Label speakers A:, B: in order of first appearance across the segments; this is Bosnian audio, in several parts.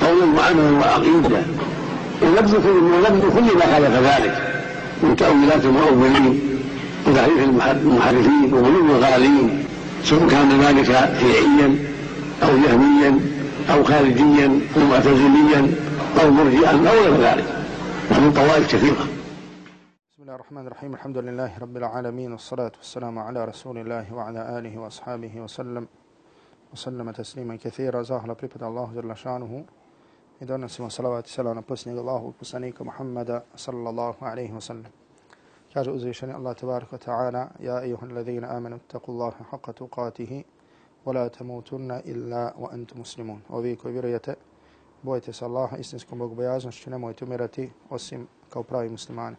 A: قولا وعملا وعقيده ونبذ كل كل ما خالف ذلك. من تأويلات المؤولين وتحريف المحرفين وغلو الغالين سواء كان ذلك شيعيا أو جهميا أو خارجيا أو معتزليا أو مرجئا أو غير ذلك. ومن طوائف كثيرة.
B: بسم الله الرحمن الرحيم. الحمد لله رب العالمين والصلاة والسلام على رسول الله وعلى آله وأصحابه وسلم. وسلم تسليما كثيرا. زاهلا بريبت الله جل شأنه. I donosimo salavat i salam na posljednjeg Allahu poslanika Muhammada sallallahu alaihi wa sallam. Kaže uzvišeni Allah tabaraka ta'ala Ja ejuhan ladhina amanu taku Allaha haqqa tuqatihi wa la tamutunna illa wa antu muslimun. Ovi koji vjerujete, bojite se Allaha istinskom bogobojaznošću, nemojte umirati osim kao pravi muslimani.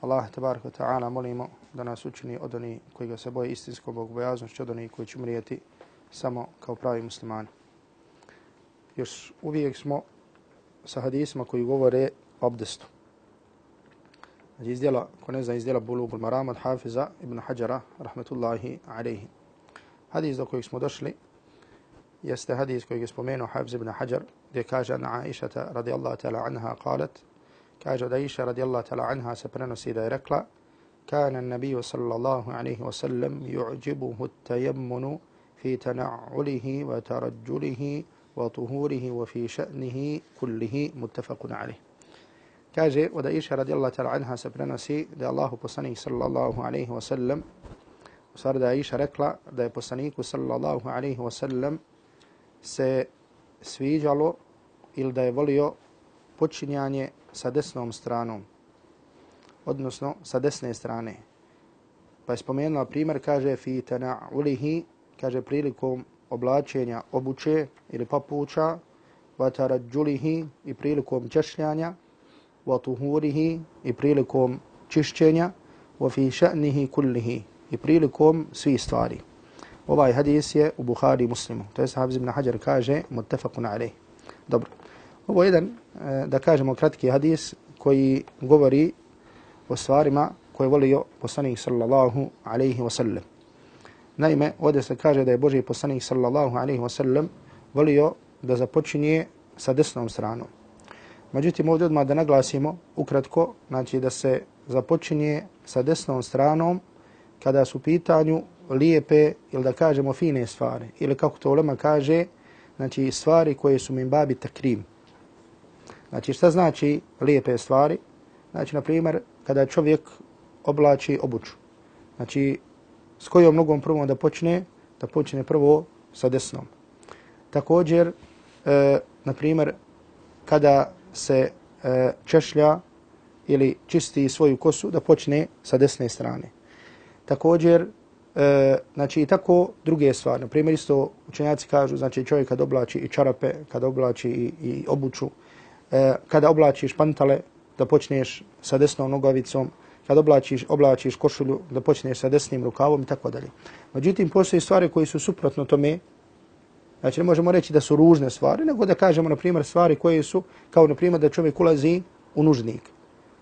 B: Allah tabaraka ta'ala molimo da nas učini od onih koji ga se boje istinskom bogobojaznošću, od onih koji će umrijeti samo kao pravi muslimani još uvijek smo sa hadisima koji govore o abdestu. Znači izdjela, ko ne zna, izdjela Bulugul Maram od Hafiza ibn Hajara, rahmetullahi alaihi. Hadis do kojeg smo došli jeste hadis kojeg je spomenuo Hafiz ibn Hajar, gdje kaže na Aisha radijallahu ta'ala anha qalat, kaže da Aisha radijallahu ta'ala anha se prenosi da je rekla, كان النبي صلى الله عليه وسلم يعجبه التيمن في تنعله وترجله وطهوره وفي شأنه كله متفق عليه كاجي ودا إيشا رضي الله تعالى عنها سبرنسي دا الله بصني صلى الله عليه وسلم وصار دا إيشا ركلا دا بصنيك صلى الله عليه وسلم se sviđalo ili da je volio počinjanje sa desnom stranom, odnosno sa desne strane. Pa je spomenula primjer, kaže, fi tana ulihi, kaže, prilikom oblačenja obuče ili papuča, vatarađulihi i prilikom češljanja, vatuhurihi i prilikom čišćenja, vafi ša'nihi kullihi i prilikom svi stvari. Ovaj hadis je u Buhari muslimu. To je sahab ibn Hajar kaže, muttafaqun alaih. Dobro. Ovo je jedan, e, da kažemo, kratki hadis koji govori o stvarima koje volio poslanik sallallahu alaihi wa sallam. Naime, ovdje se kaže da je Boži poslanik sallallahu alaihi wa sallam volio da započinje sa desnom stranom. Međutim, ovdje odmah da naglasimo ukratko, znači da se započinje sa desnom stranom kada su pitanju lijepe ili da kažemo fine stvari. Ili kako to ulema kaže, znači stvari koje su min babi takrim. Znači šta znači lijepe stvari? Znači, na primjer, kada čovjek oblači obuču. Znači, s kojom nogom prvo da počne, da počne prvo sa desnom. Također, e, na primjer, kada se e, češlja ili čisti svoju kosu, da počne sa desne strane. Također, e, znači i tako druge stvari. Na primjer, isto učenjaci kažu, znači čovjek kad oblači i čarape, kad oblači i, i obuču, e, kada oblačiš pantale, da počneš sa desnom nogavicom, kad oblačiš, oblačiš košulju, da počneš sa desnim rukavom i tako dalje. Međutim, postoje stvari koje su suprotno tome, znači ne možemo reći da su ružne stvari, nego da kažemo, na primjer, stvari koje su, kao na primjer, da čovjek ulazi u nužnik.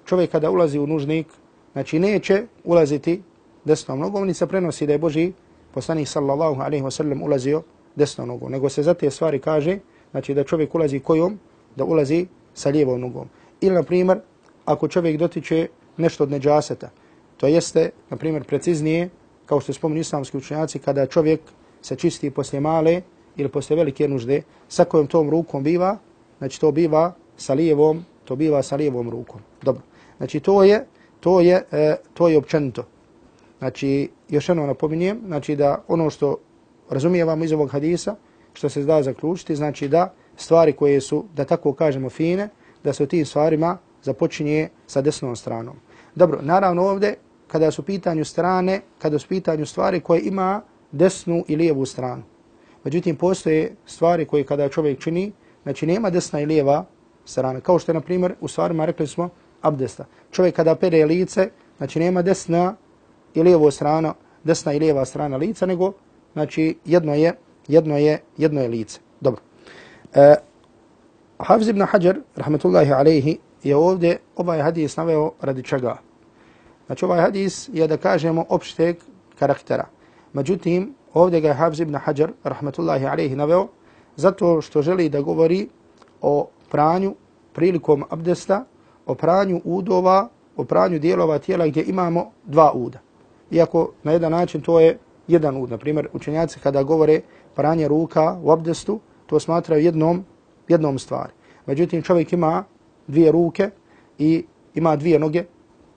B: Čovjek kada ulazi u nužnik, znači neće ulaziti desnom nogom, ni se prenosi da je Boži poslanik sallallahu alaihi wasallam ulazio desnom nogom, nego se za te stvari kaže, znači da čovjek ulazi kojom, da ulazi sa lijevom nogom. Ili, na primjer, ako čovjek dotiče nešto od neđaseta. To jeste, na primjer, preciznije, kao što spomenu islamski učenjaci, kada čovjek se čisti poslije male ili poslije velike nužde, sa kojom tom rukom biva, znači to biva sa lijevom, to biva sa lijevom rukom. Dobro. Znači to je, to je, e, to je općenito. Znači, još jedno napominjem, znači da ono što razumijevamo iz ovog hadisa, što se da zaključiti, znači da stvari koje su, da tako kažemo, fine, da se u tim stvarima započinje sa desnom stranom. Dobro, naravno ovdje, kada su pitanju strane, kada su pitanju stvari koje ima desnu i lijevu stranu. Međutim, postoje stvari koje kada čovjek čini, znači nema desna i lijeva strana. Kao što je, na primjer, u stvarima rekli smo abdesta. Čovjek kada pere lice, znači nema desna i lijevo strana, desna i lijeva strana lica, nego znači jedno je, jedno je, jedno je lice. Dobro. E, Hafiz ibn Hajar, rahmetullahi alaihi, je ovdje ovaj hadis naveo radi čega. Znači ovaj hadis je da kažemo opšteg karaktera. Međutim, ovdje ga je Habz ibn Hajar, rahmetullahi alaihi, naveo zato što želi da govori o pranju prilikom abdesta, o pranju udova, o pranju dijelova tijela gdje imamo dva uda. Iako na jedan način to je jedan ud. Naprimjer, učenjaci kada govore pranje ruka u abdestu, to smatraju jednom, jednom stvari. Međutim, čovjek ima dvije ruke i ima dvije noge.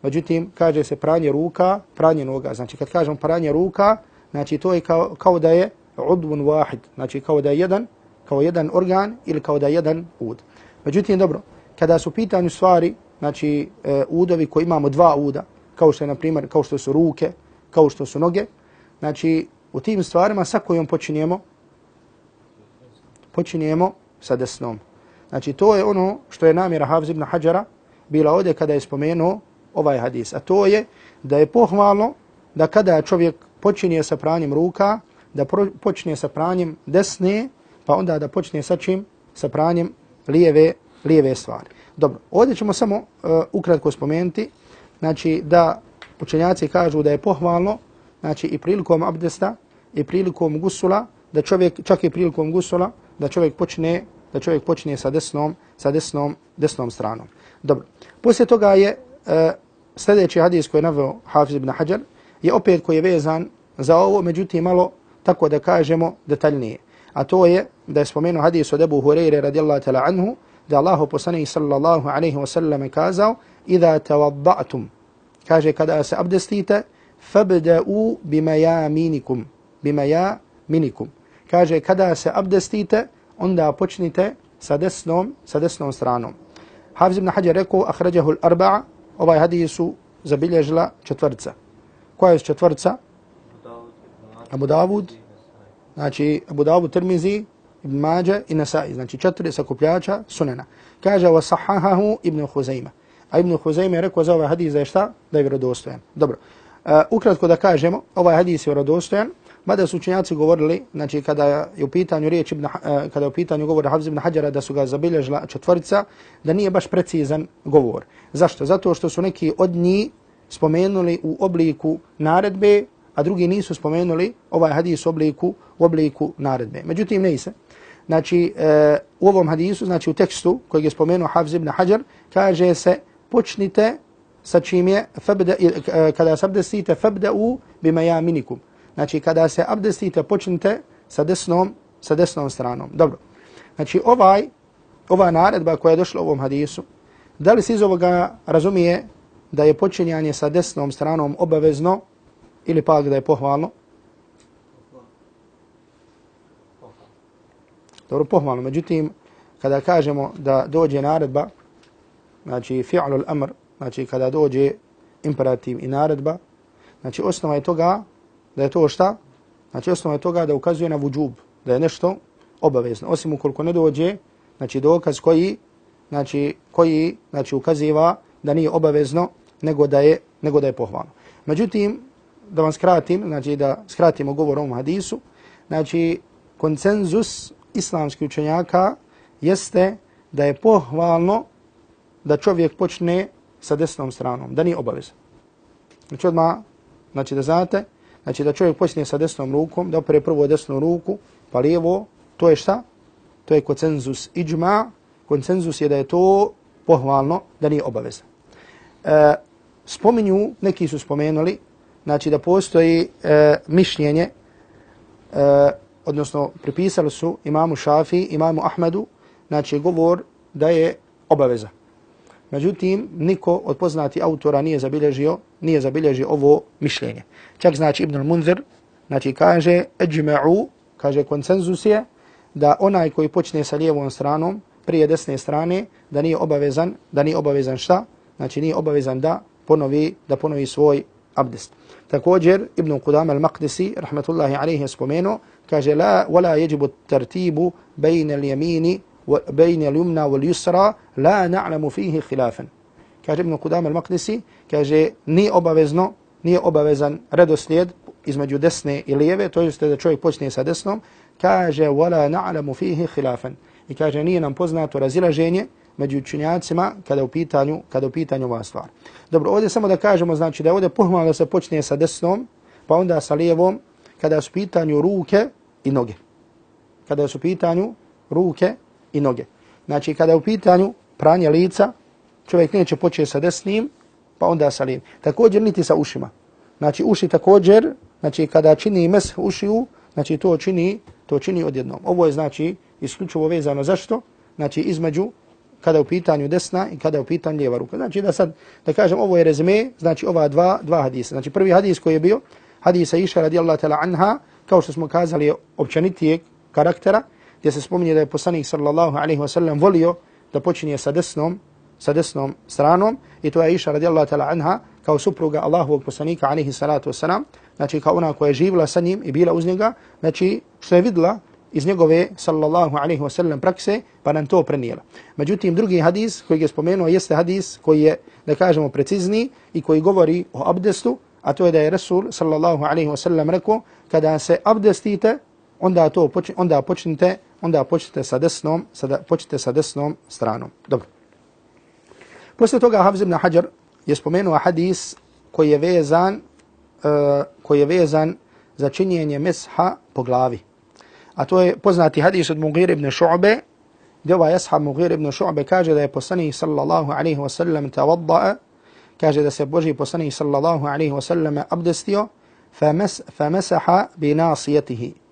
B: Međutim, kaže se pranje ruka, pranje noga. Znači, kad kažemo pranje ruka, znači to je kao, kao da je udvun wahid. Znači, kao da je jedan, kao jedan organ ili kao da je jedan ud. Međutim, dobro, kada su pitanju stvari, znači e, udovi koji imamo dva uda, kao što je, na primjer, kao što su ruke, kao što su noge, znači u tim stvarima sa kojom počinjemo, počinjemo sa desnom. Znači to je ono što je namjera Hafiz ibn Hajara bila ovdje kada je spomenuo ovaj hadis. A to je da je pohvalno da kada čovjek počinje sa pranjem ruka, da počne sa pranjem desne, pa onda da počne sa čim? Sa pranjem lijeve, lijeve stvari. Dobro, ovdje ćemo samo uh, ukratko spomenuti, znači da učenjaci kažu da je pohvalno, znači i prilikom abdesta, i prilikom gusula, da čovjek, čak i prilikom gusula, da čovjek počne, da čovjek počinje sa desnom, sa desnom, desnom stranom. Dobro, poslije toga je uh, sljedeći hadis koji je naveo Hafiz ibn Hajar, je opet koji je vezan za ovo, međutim malo, tako da kažemo, detaljnije. A to je da je spomenuo hadis od Ebu Hureyre radijallahu tala anhu, da Allahu poslanih sallallahu alaihi wasallam kazao, Iza tavadda'tum, kaže kada se abdestite, fabda'u bima ja minikum, bima ja minikum. Kaže kada se abdestite, onda počnite sa desnom, sa desnom stranom. Hafiz ibn Hajar rekao, ahređahu l-arba'a, ovaj hadisu zabilježila četvrca. Koja je četvrca? Abu Dawud, znači Abu Dawud Tirmizi, Ibn Mađa i Nasai, znači četiri sakupljača sunena. Kaže wa sahahahu Ibn Huzayma. A Ibn Huzayma je rekao za ovaj hadis da je šta? Da je vjerodostojan. Dobro. Uh, ukratko da kažemo, ovaj hadis je vjerodostojan, mada su učenjaci govorili, znači kada je u pitanju riječ Ibn, eh, kada je u pitanju govor Hafiz ibn Hajara da su ga zabilježila četvorica, da nije baš precizan govor. Zašto? Zato što su neki od njih spomenuli u obliku naredbe, a drugi nisu spomenuli ovaj hadis u obliku, u obliku naredbe. Međutim, ne se. Znači, e, u ovom hadisu, znači u tekstu koji je spomenuo Hafiz ibn Hajar, kaže se, počnite sa čim je, fabda, eh, kada se abdestite, u bima ja minikum. Znači, kada se abdestite, počnite sa desnom, sa desnom stranom. Dobro. Znači, ovaj, ova naredba koja je došla u ovom hadisu, da li se iz ovoga razumije da je počinjanje sa desnom stranom obavezno ili pak da je pohvalno? Dobro, pohvalno. Međutim, kada kažemo da dođe naredba, znači fi'lul amr, znači kada dođe imperativ i naredba, znači osnova je toga da je to šta? Znači osnova je toga da ukazuje na vudžub, da je nešto obavezno. Osim ukoliko ne dođe, znači dokaz koji, znači koji, znači ukaziva da nije obavezno, nego da je, nego da je pohvalno. Međutim, da vam skratim, znači da skratimo govor o ovom hadisu, znači konsenzus islamskih učenjaka jeste da je pohvalno da čovjek počne sa desnom stranom, da nije obavezan. Znači odmah, znači da znate, znači da čovjek počne sa desnom rukom, da opere prvo desnu ruku, pa lijevo, to je šta? To je konsenzus iđma, konsenzus je da je to pohvalno, da nije obaveza. E, spominju, neki su spomenuli, znači da postoji e, mišljenje e, odnosno pripisali su imamu Šafi, imamu Ahmedu, znači govor da je obaveza. Međutim, niko od poznati autora nije zabilježio, nije zabilježio ovo mišljenje. Čak znači Ibn al-Munzir, znači kaže, eđme'u, kaže konsenzus je, da onaj koji počne sa lijevom stranom, prije desne strane, da nije obavezan, da nije obavezan šta? Znači nije obavezan da ponovi, da ponovi svoj abdest. Također, Ibn Qudam al-Maqdisi, rahmatullahi alaihi, je spomenuo, kaže la wala yajibu tartibu bejne al-yamini بين اليمنى واليسرى لا نعلم فيه خلافا kaže Ibn Qudam al-Maqdisi, kaže ni obavezno, nije obavezan redoslijed između desne i lijeve, to je da čovjek počne sa desnom, kaže wala na'lamu fihi khilafan. I kaže nije nam poznato razilaženje među učenjacima kada u pitanju kada u pitanju ova stvar. Dobro, ovdje samo da kažemo znači da je ovdje pohvalno da se počne sa desnom, pa onda sa lijevom kada su pitanju ruke i noge. Kada su pitanju ruke i noge. Znači kada je u pitanju pranje lica, čovjek neće početi sa desnim, pa onda sa lijevim. Također niti sa ušima. Znači uši također, znači kada čini mes ušiju, znači to čini, to čini odjednom. Ovo je znači isključivo vezano zašto? Znači između kada je u pitanju desna i kada je u pitanju lijeva ruka. Znači da sad, da kažem, ovo je rezime, znači ova dva, dva hadisa. Znači prvi hadis koji je bio, hadisa Iša radijallahu ta'la anha, kao što smo kazali, općenitijeg karaktera, gdje se spominje da je poslanik sallallahu alaihi wa sallam volio da počinje sa desnom, sa desnom stranom i to je Iša radijallahu ta'la anha kao supruga Allahovog poslanika alaihi salatu wasalam, znači kao ona koja je živila sa njim i bila uz njega, znači što je vidla iz njegove sallallahu alaihi wa sallam prakse pa nam to prenijela. Međutim, drugi hadis koji je spomenuo jeste hadis koji je, da kažemo, precizni i koji govori o abdestu, a to je da je Rasul sallallahu alaihi wa sallam rekao kada se abdestite, onda to počin, onda počnite onda počnite sa desnom, sada počnite sa desnom stranom. Dobro. Posle toga Hafiz ibn Hajar je spomenuo hadis koji je vezan uh, koji je vezan za činjenje mesha po glavi. A to je poznati hadis od Mughir ibn Šu'be, gdje ovaj ashab Mughir ibn Šu'be kaže da je poslanik sallallahu alaihi wa sallam tavadda'a, kaže da se Boži poslanik sallallahu alaihi wa sallam abdestio, famesaha bi nasijetihi.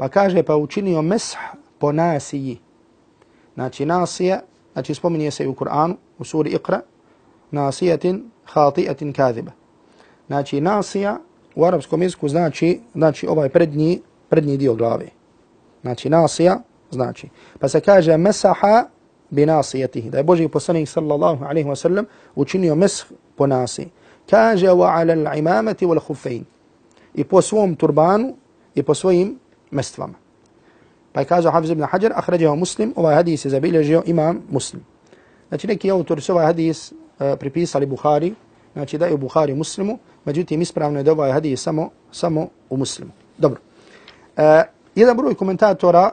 B: Pa kaže pa učinio mesh po nasiji. Znači nasija, znači spominje se u Kur'anu, u suri Iqra, nasijatin khati'atin kadhiba. Znači nasija u arapskom jeziku znači, znači ovaj prednji, prednji dio glave. Znači nasija znači. Pa se kaže mesaha bi nasijatihi. Da je Boži poslanik sallallahu alaihi wa sallam učinio mesh po nasiji. Kaže wa ala l'imamati wal khufein. I po svom turbanu i po svojim mestvama. Pa je kazao Hafiz ibn Hajar, ahrađao muslim, ovaj hadis je zabilježio imam muslim. Znači neki autori su ovaj hadis uh, pripisali Buhari, znači da je u Buhari muslimu, međutim ispravno je da ovaj hadis samo, samo u muslimu. Dobro. Uh, jedan broj komentatora,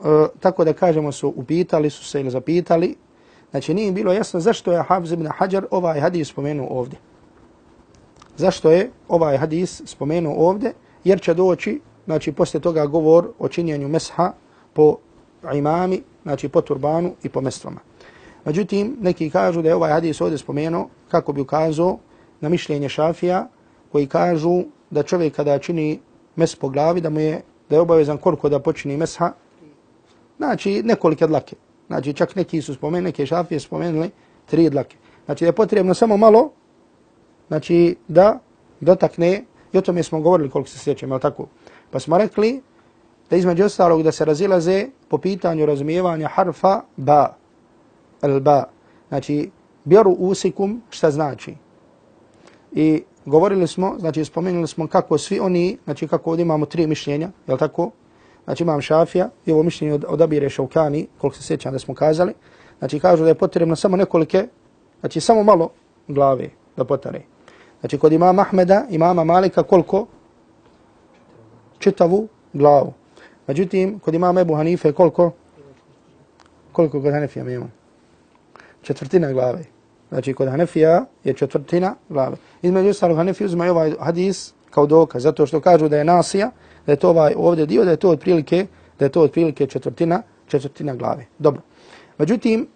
B: uh, tako da kažemo su upitali su se ili zapitali, znači nije bilo jasno zašto je Hafiz ibn Hajar ovaj hadis spomenuo ovdje. Zašto je ovaj hadis spomenuo ovdje? Jer će doći znači posle toga govor o činjenju mesha po imami, znači po turbanu i po mestvama. Međutim, neki kažu da je ovaj hadis ovdje spomenuo kako bi ukazao na mišljenje šafija koji kažu da čovjek kada čini mes po glavi, da mu je, da je obavezan koliko da počini mesha, znači nekolike dlake. Znači čak neki su spomenuli, neke šafije spomenuli tri dlake. Znači da je potrebno samo malo, znači da dotakne, i o tome smo govorili koliko se sjećamo, je tako, Pa smo rekli da između ostalog da se razilaze po pitanju razumijevanja harfa ba, el ba. Znači, bjeru usikum šta znači. I govorili smo, znači spomenuli smo kako svi oni, znači kako ovdje imamo tri mišljenja, je tako? Znači imam šafija i ovo mišljenje od, odabire šaukani, koliko se sjećam da smo kazali. Znači kažu da je potrebno samo nekolike, znači samo malo glave da potare. Znači kod imama Ahmeda, imama Malika, koliko? Čitavu glavu. Međutim, kod imama Ebu Hanife koliko? Koliko kod Hanefija ima? Četvrtina glave. Znači, kod Hanefija je četvrtina glave. Između ostalog, Hanefija uzimaju ovaj hadis kao dokaz, zato što kažu da je nasija, da je to ovaj ovdje dio, da je to otprilike, da je to otprilike četvrtina, četvrtina glave. Dobro. Međutim,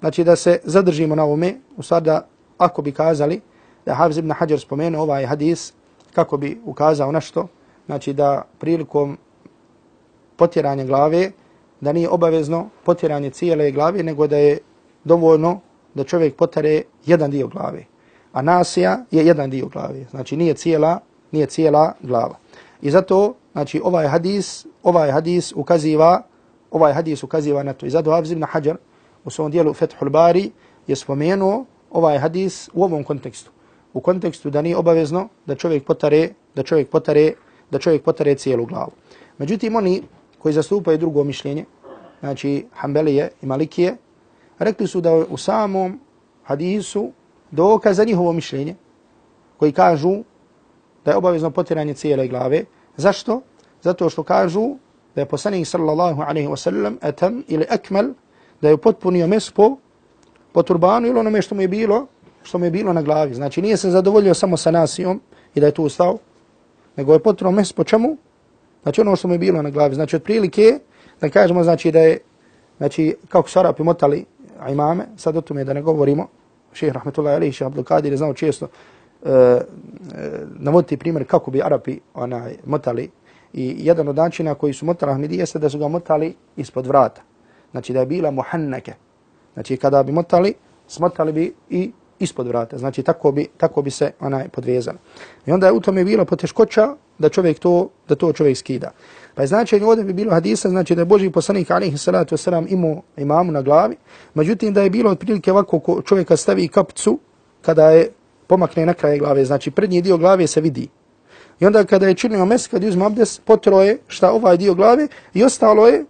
B: znači da se zadržimo na ovome, u stvari da ako bi kazali da Hafiz ibn Hajar spomenuo ovaj hadis, kako bi ukazao na što, znači da prilikom potjeranja glave, da nije obavezno potjeranje cijele glave, nego da je dovoljno da čovjek potare jedan dio glave. A nasija je jedan dio glave, znači nije cijela, nije cijela glava. I zato, znači ovaj hadis, ovaj hadis ukaziva, ovaj hadis ukaziva na to. I zato Hafiz ibn Hajar u svom dijelu Fethul Bari je spomenuo ovaj hadis u ovom kontekstu. U kontekstu da nije obavezno da čovjek potare, da čovjek potare da čovjek potare cijelu glavu. Međutim, oni koji zastupaju drugo mišljenje, znači Hanbelije i Malikije, rekli su da u samom hadisu dokaz za njihovo mišljenje, koji kažu da je obavezno potiranje cijele glave. Zašto? Zato što kažu da je poslanik sallallahu alaihi wa sallam etam ili akmal, da je potpunio mes po, po turbanu ili onome što mu je bilo, što mu je bilo na glavi. Znači nije se zadovoljio samo sa nasijom i da je tu ustao, nego je potrebno mes po čemu? Znači ono što mu je bilo na glavi. Znači otprilike, da kažemo znači da je, znači kako su Arapi motali imame, sad o tome da ne govorimo, šehr rahmetullahi alaihi, šehr Abdul Kadir je znao često uh, navoditi primjer kako bi Arapi onaj, motali i jedan od načina koji su motali Ahmedi jeste da su ga motali ispod vrata. Znači da je bila muhannake. Znači kada bi motali, smotali bi i ispod vrata. Znači tako bi, tako bi se onaj podvezali. I onda je u tome bilo poteškoća da čovjek to, da to čovjek skida. Pa je značenje ovdje bi bilo hadisa, znači da je Boži poslanik alaihi salatu wasalam imao imamu na glavi, međutim da je bilo otprilike ovako ko čovjeka stavi kapcu kada je pomakne na kraj glave, znači prednji dio glave se vidi. I onda kada je činio mes, kada je uzme abdes, potro je šta ovaj dio glave i ostalo je,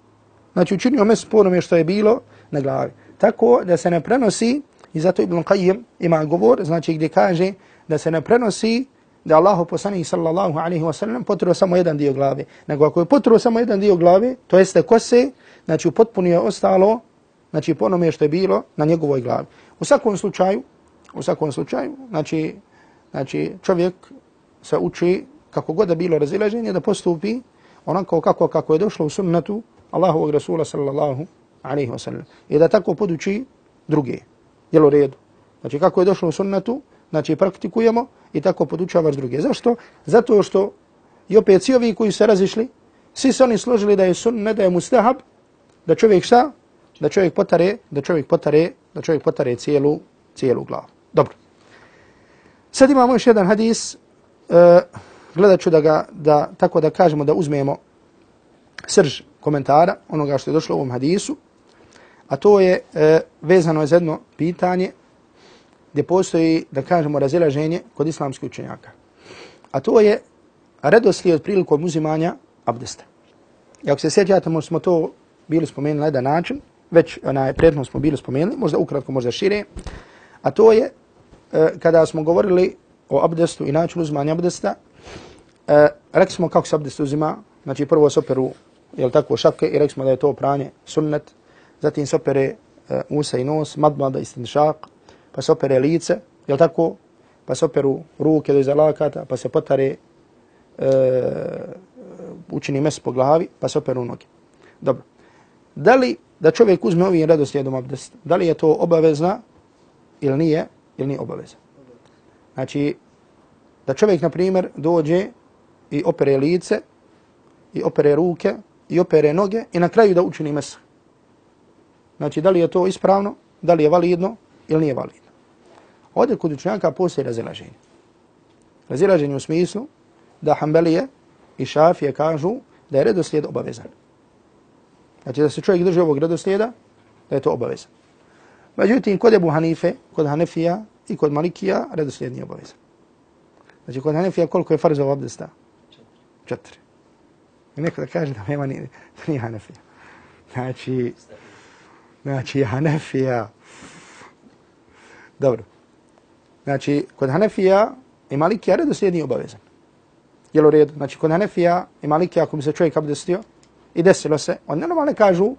B: znači učinio mes po onome što je bilo na glavi. Tako da se ne prenosi, i zato Ibn Qayyim ima govor, znači gdje kaže da se ne prenosi da Allah poslanih sallallahu alaihi wa sallam potruo samo jedan dio glave. Nego ako je potruo samo jedan dio glave, to jeste kose, znači potpuno je ostalo, znači po onome što je bilo na njegovoj glavi. U svakom slučaju, u svakom slučaju, znači, znači čovjek se uči kako god da bilo razilaženje da postupi onako kako, kako je došlo u sunnetu Allahovog Rasula sallallahu alaihi wa sallam. I da tako poduči druge. Jel u redu? Znači kako je došlo u sunnetu, znači praktikujemo i tako podučavaš druge. Zašto? Zato što i opet svi ovi koji se razišli, svi su oni složili da je sunnet, da je mustahab, da čovjek šta? Da čovjek potare, da čovjek potare, da čovjek potare cijelu, cijelu glavu. Dobro. Sad imamo još jedan hadis, uh, gledat ću da ga, da, tako da kažemo da uzmemo srž komentara onoga što je došlo u ovom hadisu, a to je e, vezano za jedno pitanje gdje postoji, da kažemo, razilaženje kod islamskih učenjaka. A to je redoslijed prilikom uzimanja abdesta. I ako se sjećate, možda smo to bili spomenuli na jedan način, već onaj, prijetno smo bili spomenuli, možda ukratko, možda šire, a to je e, kada smo govorili o abdestu i načinu uzimanja abdesta, e, rekli smo kako se abdest uzima, znači prvo se operu, jel tako, šapke i rekli smo da je to pranje sunnet, zatim se opere e, usa i nos, madmada i stinšak, pa se opere lice, jel tako? Pa se operu ruke do iza lakata, pa se potare, e, učini mes po glavi, pa se operu noge. Dobro. Da li da čovjek uzme ovim redoslijedom abdest, da li je to obavezna ili nije, ili nije obavezna? Znači, da čovjek, na primjer, dođe i opere lice, i opere ruke, i opere noge, i na kraju da učini mesak. Znači, da li je to ispravno, da li je validno, ili nije validno? Ovdje kod učenjaka postoji razilaženje. Razilaženje u smislu da Hanbelije i Šafije kažu da je redoslijed obavezan. Znači da se čovjek drži ovog redoslijeda, da je to obavezan. Međutim, kod Ebu Hanife, kod Hanefija i kod Malikija, redoslijed nije obavezan. Znači kod Hanefija koliko je farzova abdesta? Četiri. I neko da kaže da nema ni, da nije Hanefija. Znači, znači Hanefija. Dobro. Znači, kod Hanefija i Malikija redoslijed nije obavezan. Jel u redu? Znači, kod Hanefija i Malikija, ako bi se čovjek abdestio i desilo se, on normalno kažu,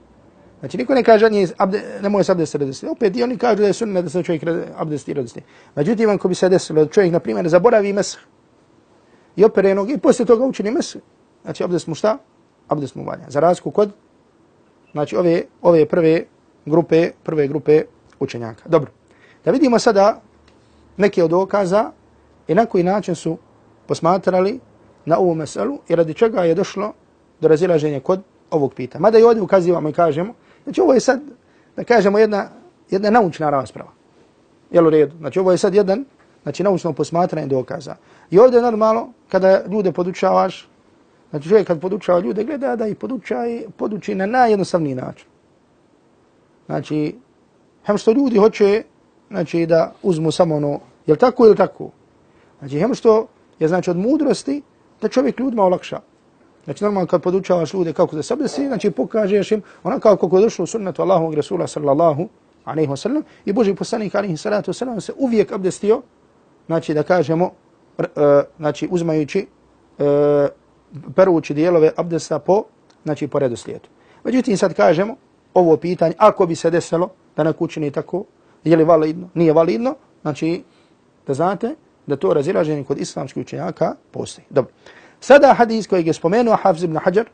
B: znači niko ne kaže, nije, abde, ne može se abdestiti redoslijed. Opet i oni kažu da je sunne da se čovjek abdesti redoslijed. Međutim, ako bi se desilo čovjek, na primjer, zaboravi mes i opere noge i poslije toga učini mes, znači abdest mu šta? Abdest mu valja. Za razliku kod, znači ove, ove prve grupe, prve grupe učenjaka. Dobro. Da vidimo sada neke od dokaza i na koji način su posmatrali na ovu meselu i radi čega je došlo do razilaženja kod ovog pita. Mada i ovdje ukazivamo i kažemo, znači ovo je sad, da kažemo, jedna, jedna naučna rasprava. Jel u redu? Znači ovo je sad jedan, znači naučno posmatranje dokaza. I ovdje normalno, kada ljude podučavaš, znači čovjek kad podučava ljude, gleda da ih poduča poduči na najjednostavniji način. Znači, hem što ljudi hoće znači da uzmu samo ono, je tako ili tako? Znači, hem što je znači od mudrosti da čovjek ljudima olakša. Znači normalno kad podučavaš ljude kako da se znači pokažeš im onako kako je došlo u sunnetu Allahovog Rasula sallallahu alaihi wa sallam i Boži poslanik alaihi salatu wa sallam se uvijek abdestio, znači da kažemo, uh, znači uzmajući, uh, e, perući dijelove abdesta po, znači po redu slijedu. Međutim sad kažemo ovo pitanje, ako bi se desilo da neko učini tako, je li validno, nije validno, znači da znate da to razilaženje kod islamskih učenjaka postoji. Dobro. Sada hadis koji je spomenuo Hafiz ibn Hajar,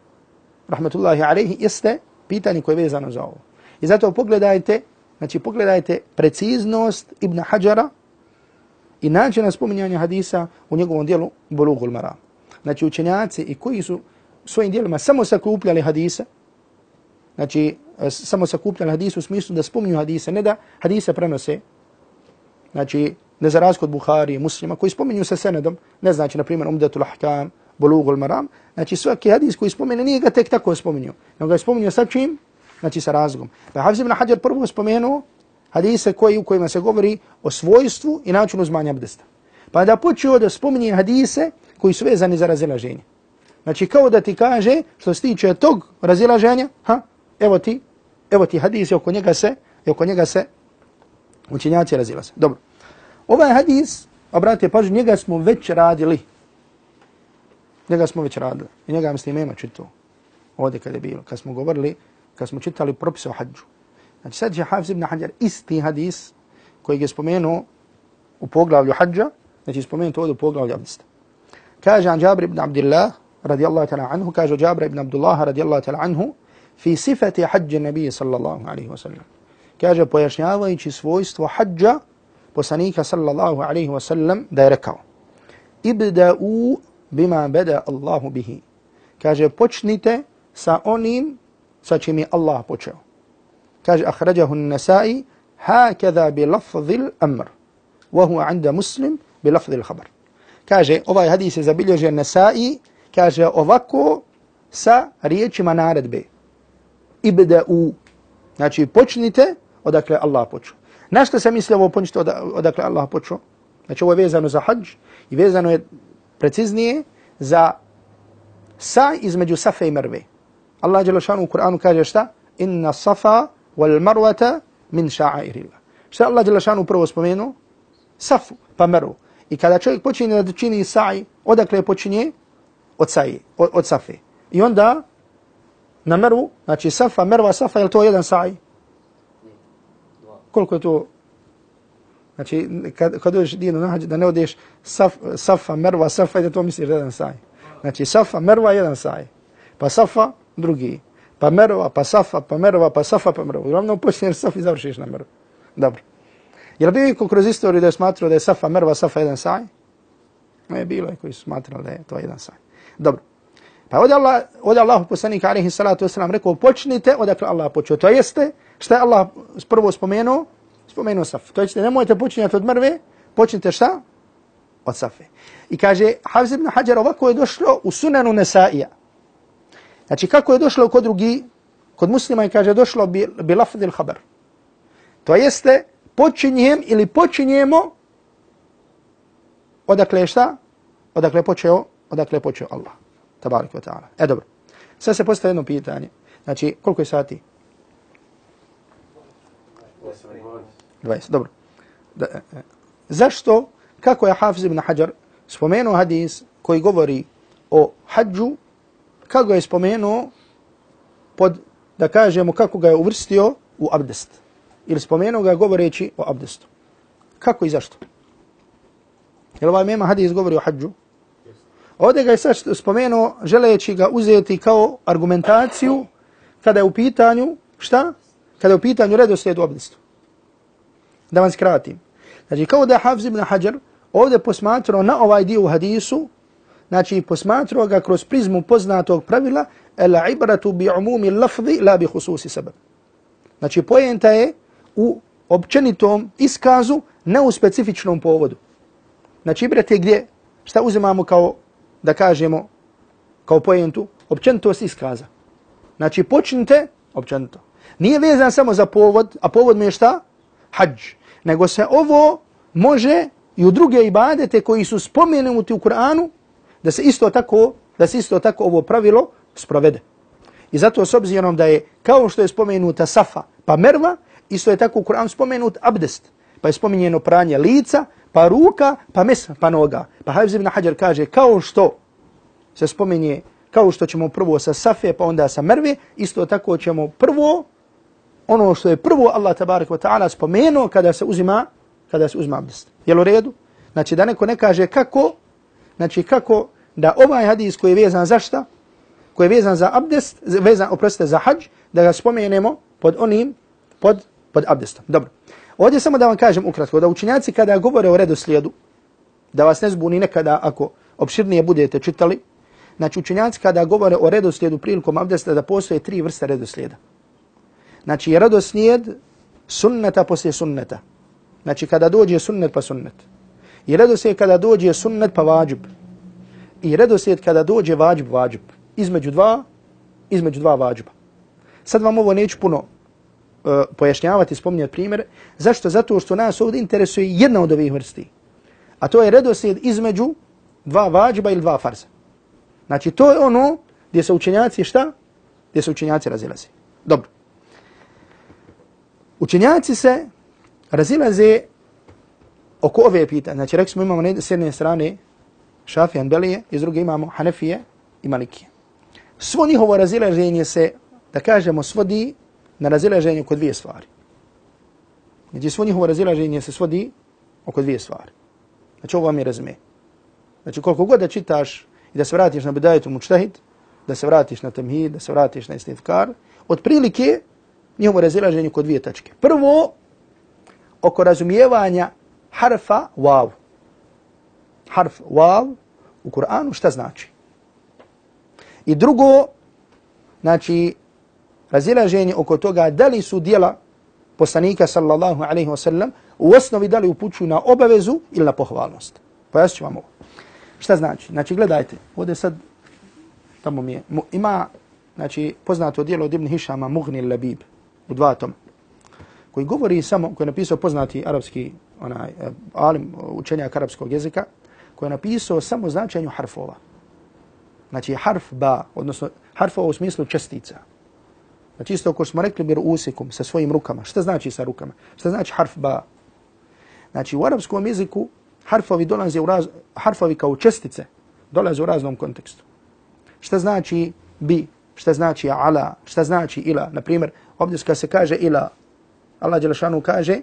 B: rahmetullahi alaihi, jeste pitanje koje je vezano za ovo. I zato pogledajte, znači pogledajte preciznost ibn Hajara i način na spominjanje hadisa u njegovom dijelu Bulughul Maram. Znači učenjaci i koji su svojim dijelima samo sakupljali hadisa, znači e, samo sakupljali hadisa u smislu da spominju hadise, ne da hadise prenose, znači ne za razgod Buhari i muslima, koji spominju sa senedom, ne znači, na primjer, umdetul ahkam, bulugul maram, znači svaki hadis koji spomene nije ga tek tako spominio, nego ga je spominio sa čim? Znači sa razlogom. Pa Hafiz ibn Hajar prvo spomenuo hadise koji, u kojima se govori o svojstvu i načinu zmanja abdesta. Pa da počeo da spominje hadise koji su vezani za razilaženje. Znači kao da ti kaže što se tiče tog razilaženja, ha, evo ti, evo ti hadis oko njega se, oko njega se učinjaci razilaze. Dobro. Ovaj hadis, obratite pažnju, njega smo već radili. Njega smo već radili. I njega mislim ima čito. Ovdje kad je bilo. Kad smo govorili, kad smo čitali propise o hađu. Znači sad će Hafiz ibn Hajar isti hadis koji je spomenuo u poglavlju hađa, znači spomenuo ovdje u poglavlju abdesta. Kaže an Jabir ibn Abdillah, radijallahu ta'ala anhu, kaže Jabir ibn Abdullah, radijallahu ta'ala anhu, fi sifati hađa nabije sallallahu alaihi wa sallam. Kaže pojašnjavajući svojstvo hađa poslanika sallallahu alaihi wa sallam da je rekao Ibda'u bima bada Allahu bihi. Kaže, počnite sa onim sa čim je Allah počeo. Kaže, ahrađahu nasai hakada bi lafzil amr. Wa huwa inda muslim bi lafzil khabar. Kaže, ovaj hadis je zabilježen nasai, kaže ovako sa riječima naredbe. Ibda'u. Znači, počnite odakle Allah počeo. Na što se mislio ovo počnite odakle Allah počeo? Znači, ovo je vezano za hađ i vezano je preciznije za sa između safa i merve. Allah je u Kur'anu kaže šta? Inna safa wal marwata min sha'airillah. Šta Allah je prvo spomenu? Safu, pa mervu. I kada čovjek počinje da čini sa'i, odakle počinje? Od sa'i, od, od safe. I onda na mervu, znači safa, merva, safa, je to jedan saj? Koliko je to? Znači, kad, kad odeš dinu nahađu, da ne odeš saf, safa, merva, safa, da to misliš jedan saj. Znači, safa, merva, jedan saj. Pa safa, drugi. Pa merva, pa safa, pa merva, pa safa, pa merva. Uglavnom počneš saf i završiš na mervu. Dobro. Je li bio iko kroz istoriju da je smatrao da je safa, merva, safa, jedan saj? Ne je bilo koji su smatrali da je to jedan saj. Dobro. Pa ovdje Allah, ovdje Allah poslanik alaihi salatu wasalam rekao, počnite odakle Allah počeo. To jeste, šta je Allah prvo spomenuo? spomenuo saf. To je nemojte počinjati od mrve, počnite šta? Od safe. I kaže, Hafiz ibn Hajar, ovako je došlo u sunanu Nesaija. Znači, kako je došlo kod drugi, kod muslima i kaže, došlo bi, bi lafadil habar. To jeste, počinjem ili počinjemo odakle je šta? Odakle je počeo, odakle je počeo Allah. Tabarik wa ta'ala. E, dobro. Sad se postaje jedno pitanje. Znači, koliko je sati? 20. Dobro. Da, e, e. Zašto, kako je Hafiz ibn Hajar spomenuo hadis koji govori o hađu, kako je spomenuo pod, da kažemo, kako ga je uvrstio u abdest. Ili spomenuo ga govoreći o abdestu. Kako i zašto? Jel ovaj mema hadis govori o hađu? Ovdje ga je sad spomenuo želeći ga uzeti kao argumentaciju kada je u pitanju, šta? Kada je u pitanju redoslijed u abdestu da vam skratim. Znači, kao da je Hafz ibn Hajar ovdje posmatrao na ovaj dio u hadisu, znači posmatrao ga kroz prizmu poznatog pravila, el ibratu bi umumi lafzi la bi hususi sebeb. Znači, pojenta je u općenitom iskazu, ne u specifičnom povodu. Znači, ibrat je gdje, šta uzimamo kao, da kažemo, kao pojentu, općenitost iskaza. Znači, počnite općenito. Nije vezan samo za povod, a povod mi je šta? Hadž nego se ovo može i u druge ibadete koji su spomenuti u Kur'anu, da se isto tako da se isto tako ovo pravilo sprovede. I zato s obzirom da je kao što je spomenuta Safa pa Merva, isto je tako u Kur'anu spomenut abdest. Pa je spominjeno pranje lica, pa ruka, pa mes, pa noga. Pa Hafiz ibn Hajar kaže kao što se spominje, kao što ćemo prvo sa Safe pa onda sa Merve, isto tako ćemo prvo ono što je prvo Allah tabarak wa ta'ala spomenuo kada se uzima kada se uzima abdest. Jel u redu? Znači da neko ne kaže kako, znači kako da ovaj hadis koji je vezan za šta, koji je vezan za abdest, vezan, oprostite, za hađ, da ga spomenemo pod onim, pod, pod abdestom. Dobro. Ovdje samo da vam kažem ukratko, da učinjaci kada govore o redoslijedu, da vas ne zbuni nekada ako opširnije budete čitali, znači učinjaci kada govore o redoslijedu prilikom abdesta, da postoje tri vrste redoslijeda. Znači redoslijed sunneta poslije sunneta. Znači kada dođe sunnet pa sunnet. I redoslijed kada dođe sunnet pa vađib. I redoslijed kada dođe vađib, vađib između dva, između dva vađba. Sad vam ovo neću puno E, pojašnjavati, spominjati primjer. Zašto? Zato što nas ovdje interesuje jedna od ovih vrsti. A to je redoslijed između dva vađba ili dva farza. Znači to je ono gdje se učenjaci šta? Gdje se učenjaci razilaze. Dobro. Učenjaci se razilaze oko ove pitanje. Znači rekli smo imamo s jedne strane Šafijan Belije, iz druge imamo Hanefije i Malikije svo njihovo razilaženje se, da kažemo, svodi na razilaženje oko dvije stvari. Znači, svo njihovo razilaženje se svodi oko dvije stvari. Znači, ovo vam je razume. Znači, koliko god da čitaš i da se vratiš na bedajetu mučtahid, da se vratiš na temhid, da se vratiš na istifkar, otprilike njihovo razilaženje oko dvije tačke. Prvo, oko razumijevanja harfa wav. Harf wav u Kur'anu šta znači? I drugo, znači, razilaženje oko toga da li su dijela poslanika sallallahu alaihi wasallam u osnovi da li upućuju na obavezu ili na pohvalnost. Pojasnit ću vam ovo. Šta znači? Znači, gledajte, ovdje sad, tamo mi je, ima, znači, poznato dijelo od Ibn Hišama, Mughni Labib, u dva toma, koji govori samo, koji je napisao poznati arapski, onaj, e, alim učenjak arapskog jezika, koji je napisao samo značenju harfova. Znači harf ba, odnosno harfova u smislu čestica. Znači isto ako smo rekli bir usikum sa svojim rukama. Šta znači sa rukama? Šta znači harf ba? Znači u arapskom jeziku harfovi dolaze u raz, harfovi kao čestice dolaze u raznom kontekstu. Šta znači bi? Šta znači ala? Šta znači ila? Na primjer, ovdje se kaže ila. Allah Đelešanu kaže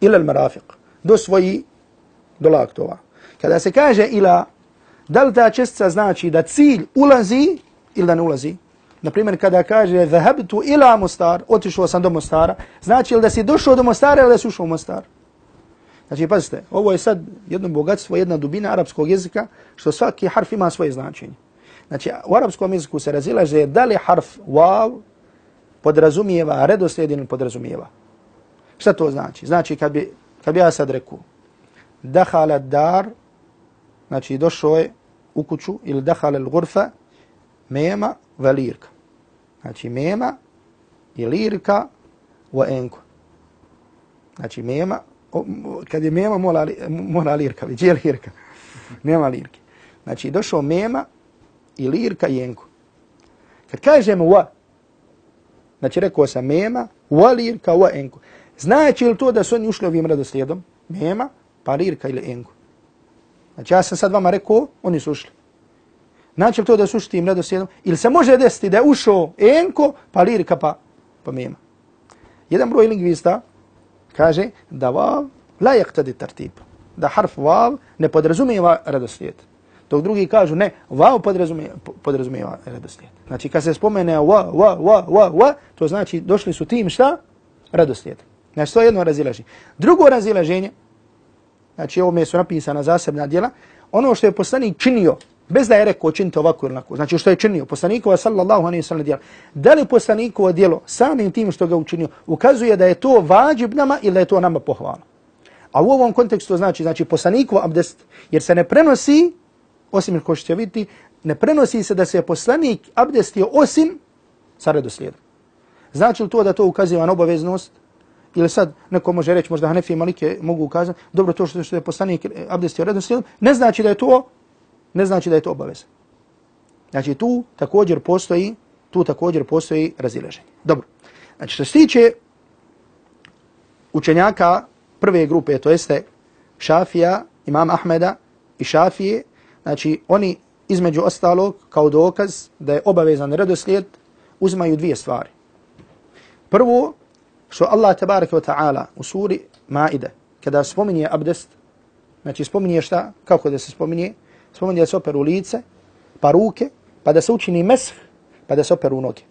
B: ila al-marafiq. Do svoji do laktova. Kada se kaže ila, da li ta čestica znači da cilj ulazi ili da ne ulazi? Naprimjer, kada kaže zahabtu ila Mostar, otišao sam do Mostara, znači li da si došao do Mostara ili da si ušao u Mostar? Znači, pazite, ovo je sad jedno bogatstvo, jedna dubina arapskog jezika, što svaki harf ima svoje značenje. Znači, u arapskom jeziku se razilaže da li harf wav podrazumijeva redoslijed ili podrazumijeva. Šta to znači? Znači, kad bi, kad bi ja sad rekao, dahala dar, znači došao je u kuću ili dahala l-gurfa, mema va lirka. Znači mema i lirka va enko. Znači mema, kad je mema mora, mora lirka, već je lirka. Nema lirke. Znači došao mema i lirka i enko. Kad kažemo va, znači rekao sam mema, va lirka, va enko. Znači li to da su oni ušli ovim radoslijedom? Mema, pa lirka ili enko. Znači ja sam sad vama rekao, oni su ušli. Znači to da su ušli tim redoslijedom? Ili se može desiti da je ušao enko, pa lirika pa, pa mema. Jedan broj lingvista kaže da vav la yaktadi tartib. Da harf vav ne podrazumijeva redoslijed. Dok drugi kažu ne, vav podrazumijeva, podrazumijeva redoslijed. Znači kad se spomene va, va, va, va, va, to znači došli su tim šta? Redoslijed. Znači to je jedno razilaženje. Drugo razilaženje, znači ovome su napisana zasebna djela, ono što je poslanik činio, bez da je rekao činite ovako ili onako, znači što je činio, poslanikova sallallahu alaihi sallam djela, da li poslanikovo djelo samim tim što ga učinio, ukazuje da je to vađib nama ili da je to nama pohvalno. A u ovom kontekstu znači, znači poslanikova abdest, jer se ne prenosi, osim ko ćete vidjeti, ne prenosi se da se je poslanik abdestio osim sa redoslijedom. Znači li to da to ukazuje na obaveznost? ili sad neko može reći, možda Hanefi i Malike mogu ukazati, dobro to što je poslanik abdestio redoslijedom, ne znači da je to, ne znači da je to obaveza. Znači tu također postoji, tu također postoji razilaženje. Dobro. Znači što se tiče učenjaka prve grupe, to jeste Šafija, Imam Ahmeda i Šafije, znači oni između ostalog kao dokaz da je obavezan redoslijed uzmaju dvije stvari. Prvo, što Allah tabaraka wa ta'ala u suri Maide, kada spominje abdest, znači spominje šta, kako da se spominje, spominje da se operu lice, pa ruke, pa da se učini mesh, pa da se operu noge.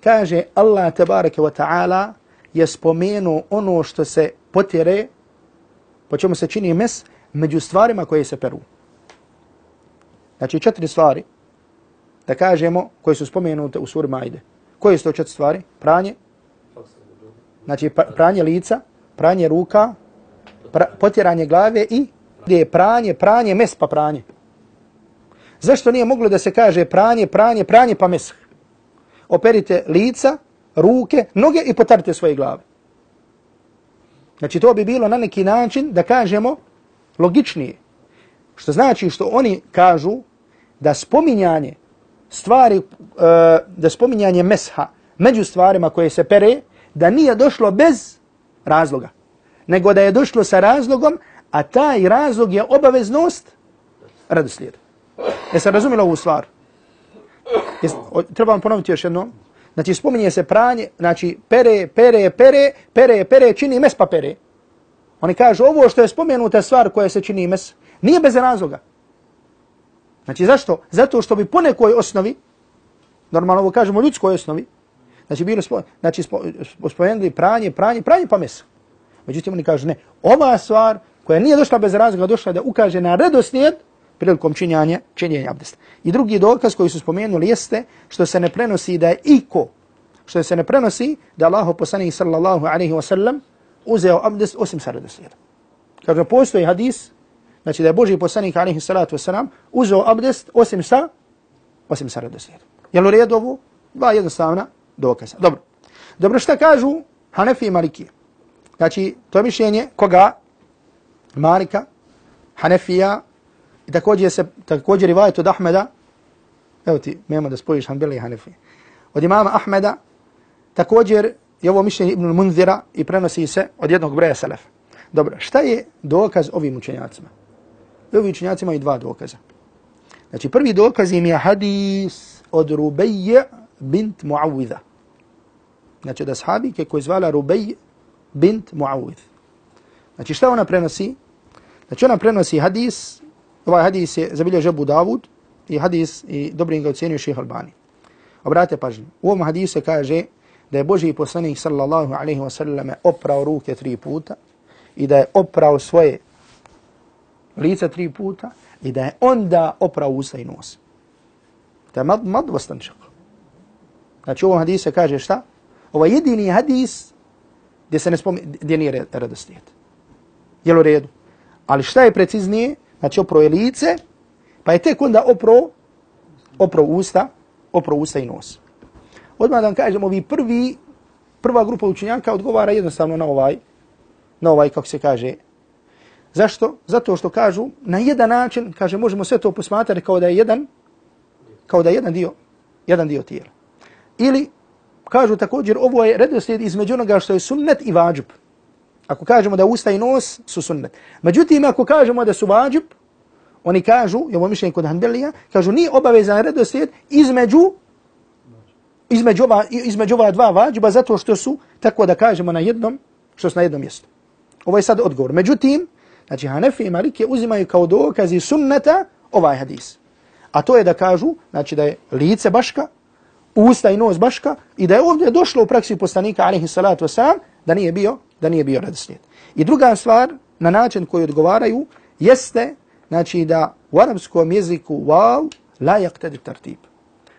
B: Kaže Allah tabaraka wa ta'ala je spomenuo ono što se potire, po čemu se čini mes, među stvarima koje se peru. Znači četiri stvari, da kažemo, koje su spomenute u suri Majde. Koje su to četiri stvari? Pranje, znači pa- pranje lica, pranje ruka, pra, potjeranje glave i gdje je pranje, pranje, mes pa pranje. Zašto nije moglo da se kaže pranje, pranje, pranje pa mes? Operite lica, ruke, noge i potarite svoje glave. Znači to bi bilo na neki način da kažemo logičnije. Što znači što oni kažu da spominjanje stvari, e, da spominjanje mesha među stvarima koje se pere, da nije došlo bez razloga, nego da je došlo sa razlogom, a taj razlog je obaveznost radoslijeda. Jesam se ovu stvar? Jes, treba vam ponoviti još jedno. Znači spominje se pranje, znači pere, pere, pere, pere, pere, čini mes pa pere. Oni kažu ovo što je spomenuta stvar koja se čini mes, nije bez razloga. Znači zašto? Zato što bi po nekoj osnovi, normalno ovo kažemo ljudskoj osnovi, znači bilo spo, znači spo, spomenuli pranje, pranje, pranje pa mes. Međutim oni kažu ne, ova stvar koja nije došla bez razloga, došla da ukaže na redoslijed prilikom činjanja, činjenja abdesta. I drugi dokaz koji su spomenuli jeste što se ne prenosi da je iko, što se ne prenosi da Allah poslanih sallallahu alaihi wa sallam uzeo abdest osim sa redoslijedom. Kaže, postoji hadis, znači da je Boži poslanik alaihi salatu wasalam uzeo abdest osim sa, osim sa redoslijedom. Jel u redu ovo? Dva jednostavna dokaza. Dobro. Dobro, šta kažu Hanefi i Malikije? Znači, to je mišljenje koga? Malika, Hanefija, i također se, također rivajet od Ahmeda, evo ti, memo da spojiš Hanbele i Hanefije, Od imama Ahmeda, također je ovo mišljenje Ibn Munzira i prenosi se od jednog broja Selefa. Dobro, šta je dokaz ovim učenjacima? Ovi učenjaci imaju dva dokaza. Znači, prvi dokaz im je hadis od Rubeje bint Muawidha. Znači, da sahabike koji zvala Rubeje bint Muawidh. Znači, šta ona prenosi? Znači, ona prenosi hadis, ovaj hadis je zabilio Žebu Davud i hadis i dobrim ga ocenio šeha Albani. Obratite pažnju. U ovom hadisu se kaže da je Boži poslanik sallallahu alaihi wasallam oprao ruke tri puta i da je oprao svoje lice tri puta i da je onda oprao usta i nos. Da je mad, mad vastančak. Znači u ovom hadisu se kaže šta? Ovo je jedini hadis gdje se ne spominje, gdje nije radoslijet. Jel u redu? Ali šta je preciznije? Znači opro je lice, pa je tek onda opro, opro usta, opro usta i nos. Odmah da vam kažem, ovi prvi, prva grupa učenjaka odgovara jednostavno na ovaj, na ovaj, kako se kaže. Zašto? Zato što kažu, na jedan način, kaže, možemo sve to posmatrati kao da je jedan, kao da je jedan dio, jedan dio tijela. Ili, kažu također, ovo je redoslijed između onoga što je sunnet i vađub. Ako kažemo da usta i nos su sunnet. Međutim, ako kažemo da su vađib, oni kažu, je ovo mišljenje kod Hanbelija, kažu, nije obavezan redoslijed između između ova, između ova dva vađiba zato što su, tako da kažemo, na jednom, što su na jednom mjestu. Ovo je sad odgovor. Međutim, znači Hanefi i Malike uzimaju kao dokazi sunneta ovaj hadis. A to je da kažu, znači da je lice baška, usta i nos baška i da je ovdje došlo u praksi poslanika alaihi salatu wasalam da nije bio, da nije bio redoslijed. I druga stvar, na način koji odgovaraju, jeste, znači da u arabskom jeziku vav la yaktadi tartib.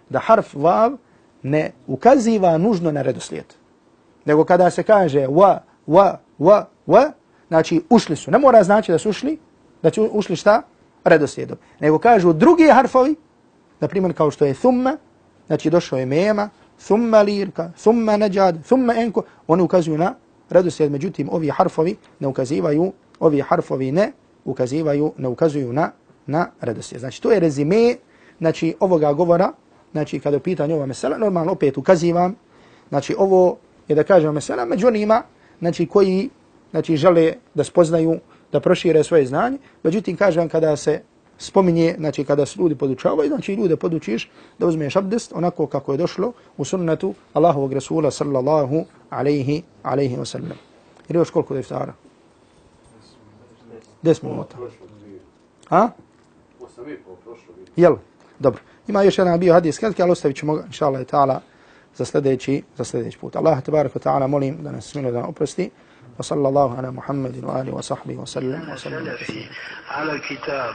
B: Da harf vav ne ukaziva nužno na redoslijed. Nego kada se kaže wa, wa, wa, wa, znači ušli su. Ne mora znači da su ušli, da su ušli šta? Redoslijedom. Nego kažu drugi harfovi, na primjer kao što je thumma, znači došao je mema, thumma lirka, thumma najad, thumma enko, oni ukazuju na redoslijed. Međutim, ovi harfovi ne ukazivaju, ovi harfovi ne ukazivaju, ne ukazuju na, na redoslijed. Znači to je rezime znači, ovoga govora, znači, kada je u ova mesela, normalno opet ukazivam, znači, ovo je da kažem mesela, među onima, znači, koji, znači, žele da spoznaju, da prošire svoje znanje, međutim, kažem, kada se spominje, znači, kada se ljudi podučavaju, znači, ljude podučiš da uzmeš abdest onako kako je došlo u sunnetu Allahovog Rasula sallallahu alaihi, alaihi wa sallam. Ili još koliko da iftara? Des minuta. A? Jel? Dobro. Ima još jedan bio hadis kratki, ali ostavit ćemo ga, inša Allah ta'ala, za sljedeći, za sljedeći put. Allah, tabaraka ta'ala, molim da nas smilo da oprosti. وصلى الله على محمد وآله وصحبه وسلم وسلم
C: على الكتاب